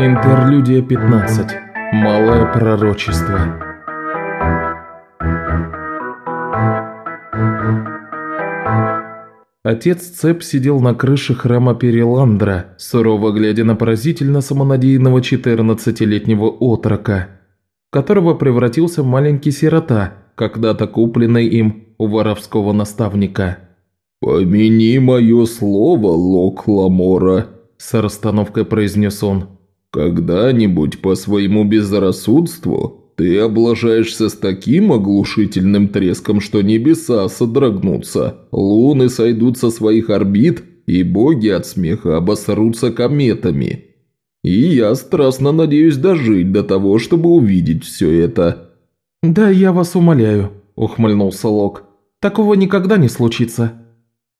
Интерлюдия 15. Малое пророчество. Отец Цеп сидел на крыше храма Переландра, сурово глядя на поразительно самонадеянного 14-летнего отрока, которого превратился в маленький сирота, когда-то купленный им у воровского наставника. «Помяни мое слово, Лок Ламора», – с расстановкой произнес он. «Когда-нибудь по своему безрассудству ты облажаешься с таким оглушительным треском, что небеса содрогнутся, луны сойдут со своих орбит, и боги от смеха обосрутся кометами. И я страстно надеюсь дожить до того, чтобы увидеть все это». «Да я вас умоляю», – ухмыльнулся Лок. «Такого никогда не случится».